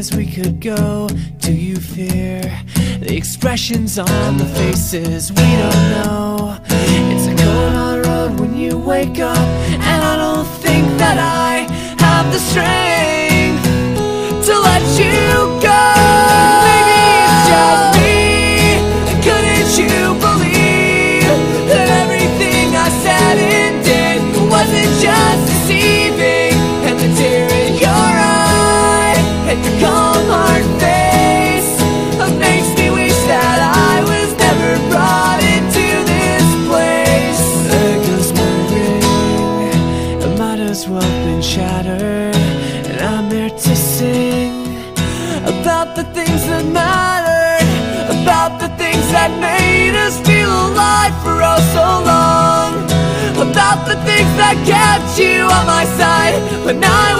places we could go. Do you fear the expressions on the faces we don't know? It's a cold hard road when you wake up, and I don't think that I have the strength. Well have been shattered. And I'm here to sing about the things that mattered, about the things that made us feel alive for oh so long, about the things that kept you on my side when I